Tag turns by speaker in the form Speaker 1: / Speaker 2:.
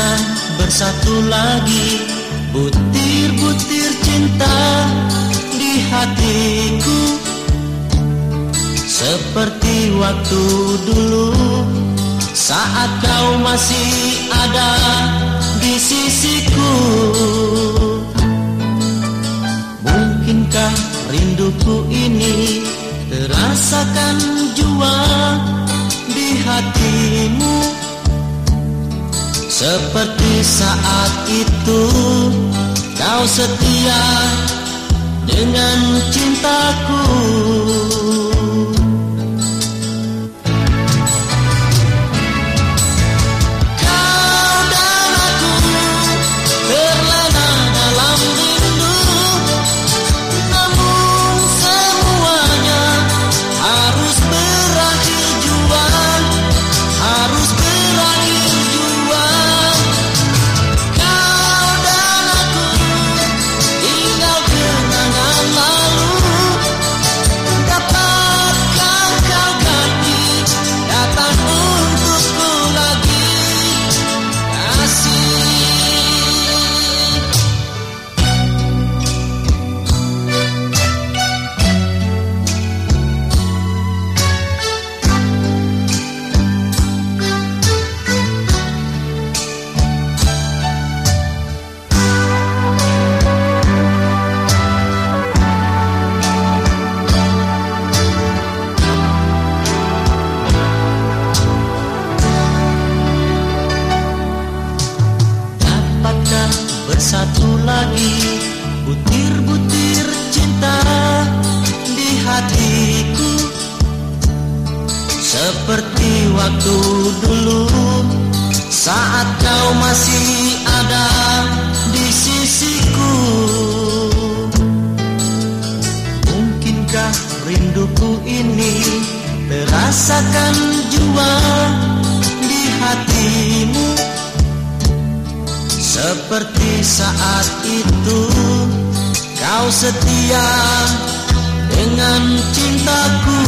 Speaker 1: Dapatkah bersatu lagi. Butir-butir cinta di hatiku. Seperti waktu dulu Saat kau masih ada di sisiku. Mungkinkah rinduku ini Terasakan jua di hatimu Seperti saat itu Kau setia dengan cintaku bersatu lagi. Butir-butir cinta di hatiku. Seperti waktu dulu Saat kau masih ada di sisiku. Mungkinkah rinduku ini Terasakan jua di hatimu seperti saat itu kau setia dengan cintaku